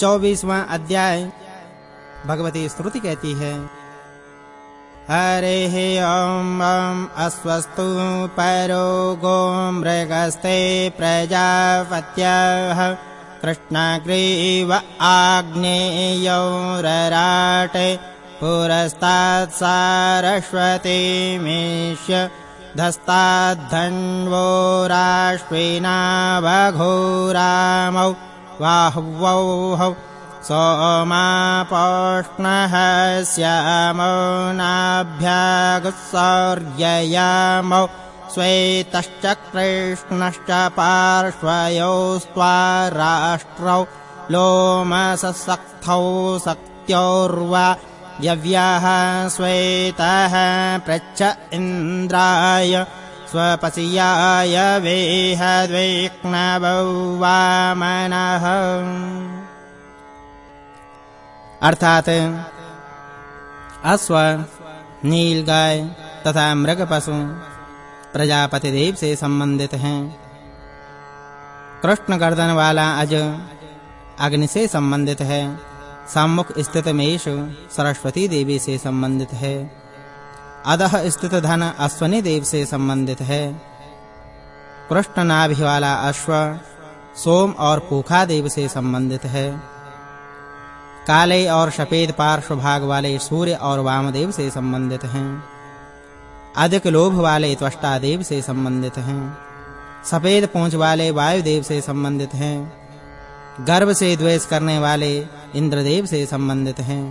चौबीसवां अध्याय भगवती स्तुति कहती है, हरे ॐ अस्वस्तु परो गो मृगस्ते प्रजापत्यः। कृष्णग्रीव आग्नेयो रराटे पुरस्तात् सारस्वतीमीश्य धस्ताद्धन्वो राश्विनावघोरामौ बाह्वौ सोमापोष्णः श्यामो नाभ्यागुत्सौर्ययामौ श्वेतश्च कृष्णश्च पार्श्वयोस्त्वा राष्ट्रौ लोमसक्थौ शक्त्योर्वा यव्याः श्वेतः पृच्छ इन्द्राय स्वपसियाय वेहद्विक्नवौ वामनः। अर्थात अश्व, नील, गाय तथा मृग पशु प्रजापति देव से संबंधित हैं। कृष्ण गर्दन वाला अज अग्नि से संबंधित है। सम्मुख स्थित मेष सरस्वती देवी से संबंधित है। अधः स्थित धन अश्वनी देव से संबंधित है कृष्ण नाभि वाला अश्व, सोम और पूखा देव से संबंधित है काले और सफ़ेद पार्श्व भाग वाले सूर्य और वामदेव से संबंधित हैं अधिक लोभ वाले त्वष्टा देव से संबंधित हैं सफ़ेद पूंछ वाले वायुदेव से संबंधित हैं गर्भ से द्वेष करने वाले इंद्रदेव से संबंधित हैं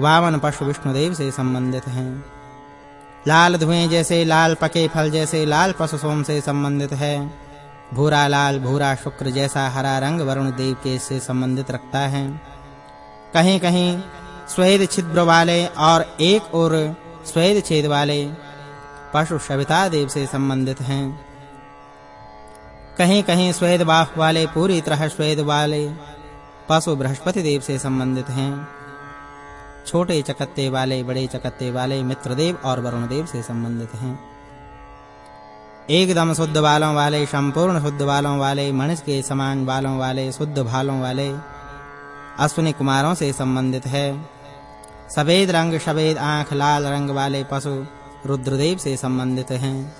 वामन पशु विष्णुदेव से संबंधित हैं लाल धुएँ जैसे लाल पके फल जैसे लाल पशु सोम से संबंधित है। भूरा लाल, भूरा शुक्र जैसा हरा रंग वरुण देव के से संबंधित रखता है। कहीं-कहीं स्वेद छिद्र वाले और एक और स्वेद छेद वाले पशु सविता देव से संबंधित हैं। कहीं-कहीं स्वेद बाह वाले, पूरी तरह स्वेद वाले पशु बृहस्पति देव से संबंधित हैं। छोटे चकत्ते वाले, बड़े चकत्ते वाले मित्रदेव और वरुण देव से संबंधित हैं। एकदम शुद्ध बालों वाले, संपूर्ण शुद्ध बालों वाले, मनुष्य के समान बालों वाले, शुद्ध भालों वाले अश्विनी कुमारों से संबंधित है। सफ़ेद रंग, सफ़ेद आँख, लाल रंग वाले पशु रुद्रदेव से संबंधित हैं।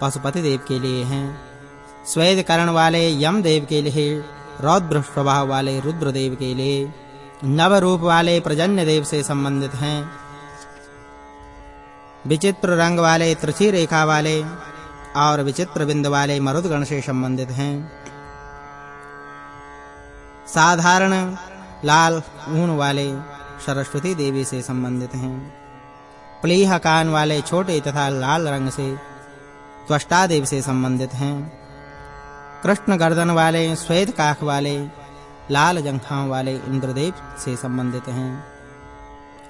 पशुपति देव के लिए हैं। श्वेत कर्ण वाले यम देव के लिए, रौद्र स्वभाव वाले रुद्रदेव के लिए नव रूप वाले प्रजन्य देव से संबंधित हैं। विचित्र रंग वाले त्रिछी रेखा वाले और विचित्र बिंदु वाले मरुदगण से संबंधित हैं। साधारण लाल ऊन वाले सरस्वती देवी से संबंधित हैं। प्लीह कान वाले छोटे तथा लाल रंग से त्वष्टा देव से संबंधित हैं। कृष्ण गर्दन वाले श्वेत काख वाले लाल जंघाओं वाले इंद्रदेव से संबंधित हैं,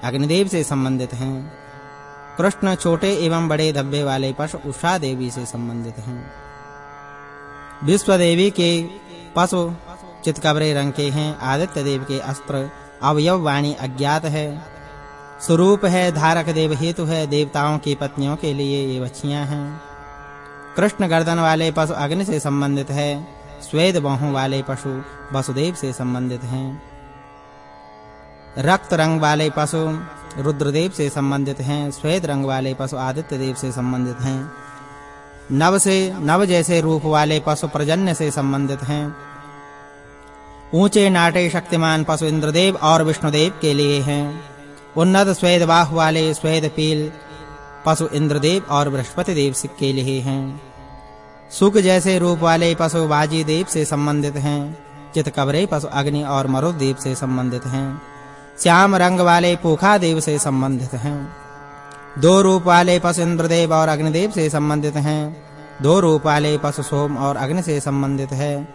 अग्निदेव से संबंधित हैं, कृष्ण छोटे एवं बड़े धब्बे वाले पशु उषा देवी से संबंधित हैं। विश्व देवी के पशु चितकबरे रंग के हैं, आदित्य देव के अस्त्र अवयव वाणी अज्ञात है, स्वरूप है, धारक देव हेतु है, देवताओं की पत्नियों के लिए ये बच्चियाँ हैं। कृष्ण गर्दन वाले पशु अग्नि से संबंधित है श्वेत बाहों वाले पशु वसुदेव से संबंधित हैं। रक्त रंग वाले पशु रुद्रदेव से संबंधित हैं। श्वेत रंग वाले पशु आदित्य देव से संबंधित हैं। नव से नव जैसे रूप वाले पशु प्रजन्य से संबंधित हैं। ऊँचे नाटे शक्तिमान पशु इंद्रदेव और विष्णुदेव के लिए हैं। उन्नत श्वेत बाह वाले श्वेत पील पशु इंद्रदेव और बृहस्पति देव के लिए हैं। सुख जैसे रूप वाले पशु बाजी देव से संबंधित हैं चितकबरे पशु अग्नि और मरुद देव से संबंधित हैं, श्याम रंग वाले पोखा देव से संबंधित हैं। दो रूप वाले पशु इंद्रदेव और अग्निदेव से संबंधित हैं, दो रूप वाले पशु सोम और अग्नि से संबंधित है।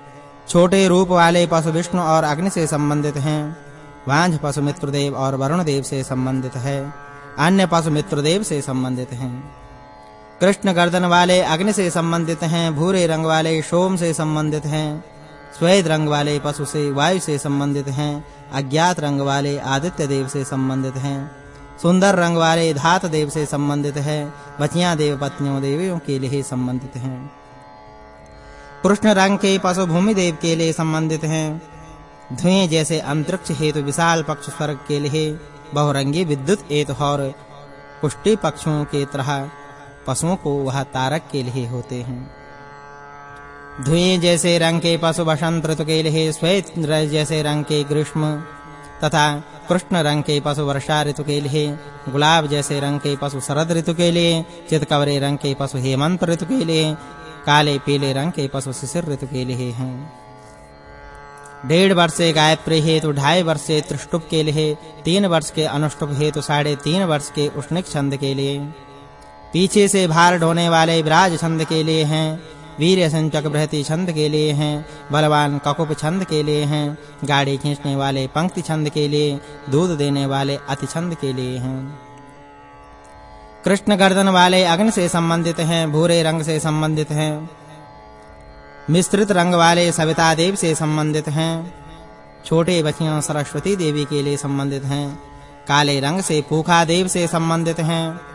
छोटे रूप वाले पशु विष्णु और अग्नि से संबंधित हैं, वांझ पशु मित्रदेव और वरुण देव से संबंधित है, अन्य पशु मित्रदेव से संबंधित हैं। कृष्ण गर्दन वाले अग्नि से संबंधित हैं, भूरे रंग वाले सोम से संबंधित हैं श्वेत रंग वाले पशु से, वायु से संबंधित हैं, अज्ञात रंग वाले आदित्य देव से संबंधित हैं, सुंदर रंग वाले धात देव से संबंधित है, बचियाँ देव पत्नियों देवियों के लिए संबंधित हैं। कृष्ण रंग के पशु भूमि देव के लिए संबंधित हैं। धुएँ जैसे अंतरिक्ष हेतु विशाल पक्ष स्वर्ग के लिए बहुरंगी विद्युत हेतु और पुष्टि पक्षों के तरह पशुओं को वह तारक के लिए होते हैं। धुएँ जैसे रंग के पशु बसंत ऋतु के लिए श्वेत जैसे रंग के ग्रीष्म, तथा कृष्ण रंग के पशु, वर्षा ऋतु के लिए गुलाब जैसे रंग के पशु, शरद ऋतु के लिए चितकवरे रंग के पशु, हेमंत ऋतु के लिए काले पीले रंग के पशु, शिशिर ऋतु के लिए हैं। डेढ़ वर्ष से गायत्री हेतु, ढाई वर्ष से त्रिष्टुप के लिए, तीन वर्ष के अनुष्टुप हेतु, साढ़े तीन वर्ष के उष्णिक छंद के लिए। पीछे से भार ढोने वाले विराज छंद के लिए हैं, वीर संचक बृहति छंद के लिए हैं, बलवान ककुप छंद के लिए हैं, गाड़ी खींचने वाले पंक्ति छंद के लिए, दूध देने वाले अति छंद के लिए हैं। कृष्ण गर्दन वाले अग्नि से संबंधित हैं, भूरे रंग से संबंधित हैं, मिश्रित रंग वाले सविता देव से संबंधित हैं, छोटे बच्चियों सरस्वती देवी के लिए संबंधित हैं, काले रंग से पूखा देव से संबंधित हैं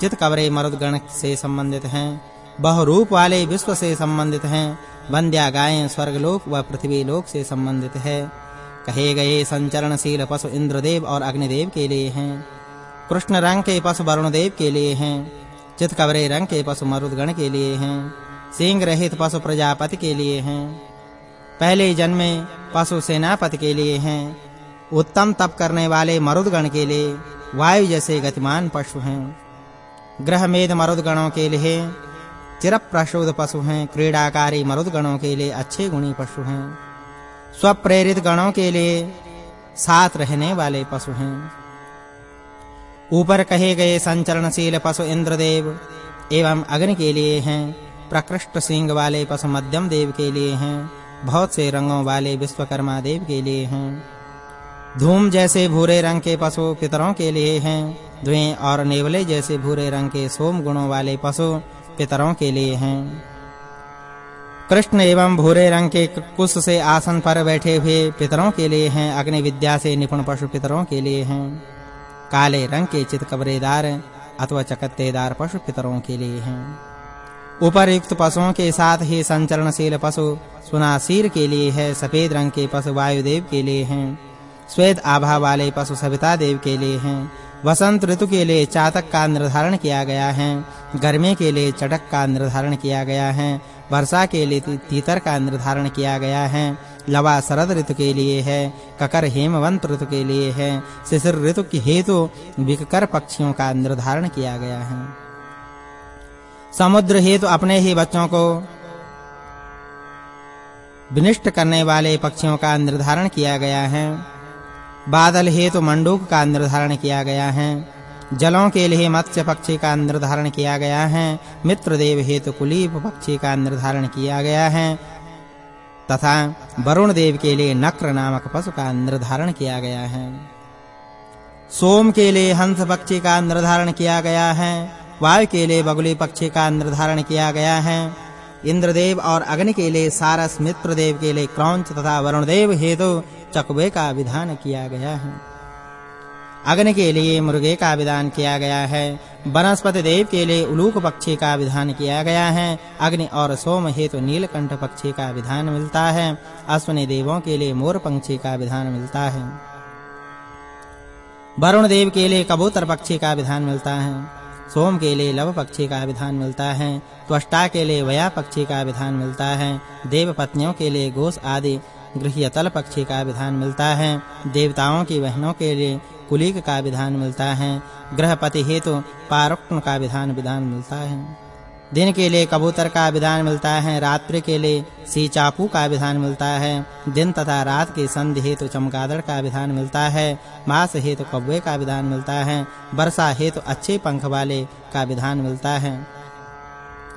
चित कवरे मरुदगण से संबंधित हैं। बहुरूप वाले विश्व से संबंधित हैं। वंद्या गायें स्वर्गलोक व पृथ्वी लोक से संबंधित है। कहे गए संचरणशील पशु इंद्रदेव और अग्निदेव के लिए हैं। कृष्ण रंग के पशु वरुण देव के लिए हैं। चित कवरे रंग के पशु मरुदगण के लिए हैं। सिंह रहित पशु प्रजापति के लिए हैं। पहले जन्मे पशु सेनापति के लिए हैं। उत्तम तप करने वाले मरुदगण के लिए वायु जैसे गतिमान पशु हैं। ग्रहमेध मरुदगणों के लिए। चिर प्रशोध पशु हैं, क्रीडाकारी मरुद गणों के लिए अच्छे गुणी पशु हैं। स्वप्रेरित गणों के लिए साथ रहने वाले पशु हैं। ऊपर कहे गए संचरणशील पशु इंद्रदेव एवं अग्नि के लिए हैं, प्रकृष्ट सिंह वाले पशु मध्यम देव के लिए हैं, बहुत से रंगों वाले विश्वकर्मा देव के लिए हैं। धूम जैसे भूरे रंग के पशु पितरों के लिए हैं धुएँ और नेवले जैसे भूरे रंग के सोम गुणों वाले पशु पितरों के लिए हैं। कृष्ण एवं भूरे रंग के कुश से आसन पर बैठे हुए पितरों के लिए हैं अग्नि विद्या से निपुण पशु पितरों के लिए हैं। काले रंग के चितकबरेदार अथवा चकत्तेदार पशु पितरों के लिए हैं। उपरयुक्त पशुओं के साथ ही संचरणशील पशु सुनासीर के लिए है, सफ़ेद रंग के पशु वायुदेव के लिए हैं। श्वेत आभा वाले पशु सविता देव के लिए हैं। वसंत ऋतु के लिए चातक का निर्धारण किया गया है। गर्मी के लिए चटक का निर्धारण किया गया है। वर्षा के लिए तीतर का निर्धारण किया गया है। लवा शरद ऋतु के लिए है। ककर हेमवंत ऋतु के लिए है। शिशिर ऋतु के हेतु विककर पक्षियों का निर्धारण किया गया है। समुद्र हेतु अपने ही बच्चों को विनिष्ट करने वाले पक्षियों का निर्धारण किया गया है। बादल हेतु मंडूक का निर्धारण किया गया है। जलों के लिए मत्स्य पक्षी का निर्धारण किया गया है। मित्र देव हेतु कुलीप पक्षी का निर्धारण किया गया है। तथा वरुण देव के लिए नक्र नामक पशु का निर्धारण किया गया है। सोम के लिए हंस पक्षी का निर्धारण किया गया है। वायु के लिए बगुली पक्षी का निर्धारण किया गया है। इंद्रदेव और अग्नि के लिए सारस, मित्र देव के लिए क्रौंच तथा वरुण देव हेतु चकवे का विधान किया गया है। अग्नि के लिए मुर्गे का विधान किया गया है। वनस्पति देव के लिए उलूक पक्षी का विधान किया गया है। अग्नि और सोम हेतु नीलकंठ पक्षी का विधान मिलता है। अश्विनी देवों के लिए मोर पंक्षी का विधान मिलता है। वरुण देव के लिए कबूतर पक्षी का विधान मिलता है। सोम के लिए लव पक्षी का विधान मिलता है। त्वष्टा के लिए वया पक्षी का विधान मिलता है। देव पत्नियों के लिए गोस आदि गृह्यतल पक्षी का विधान मिलता है। देवताओं की बहनों के लिए कुलिक का विधान मिलता है। ग्रहपति हेतु पारुक्ण का विधान विधान मिलता है। दिन के लिए कबूतर का विधान मिलता है। रात्रि के लिए सीचापू का विधान मिलता है। दिन तथा रात के संधि हेतु चमगादड़ का विधान मिलता है। मास हेतु कौवे का विधान मिलता है। वर्षा हेतु अच्छे पंख वाले का विधान मिलता है।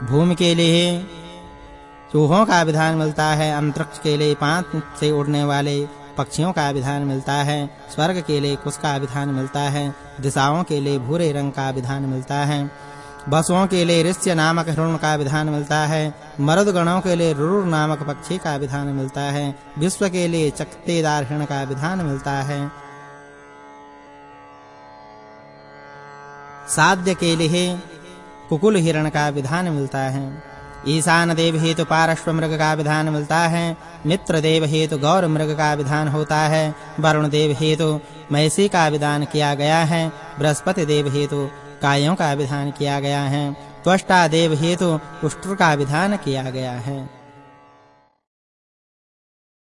भूमि के लिए चूहों का विधान मिलता है, अंतरिक्ष के लिए पाँच से उड़ने वाले पक्षियों का विधान मिलता है, स्वर्ग के लिए कुश का विधान मिलता है, दिशाओं के लिए भूरे रंग का विधान मिलता है बसुओं के लिए ऋष्य नामक हिरण का विधान मिलता है मरुद गणों के लिए रुरुर नामक पक्षी का विधान मिलता है, विश्व के लिए चकतेदार हिरण का विधान मिलता है। साध्य के लिए कुकुल हिरण का विधान मिलता है। ईशान देव हेतु पारश्व मृग का विधान मिलता है मित्र देव हेतु गौर मृग का विधान होता है वरुण देव हेतु मैसी का विधान किया गया है बृहस्पति देव हेतु कायों का विधान किया गया है त्वष्टा देव हेतु उष्ट्र का विधान किया गया है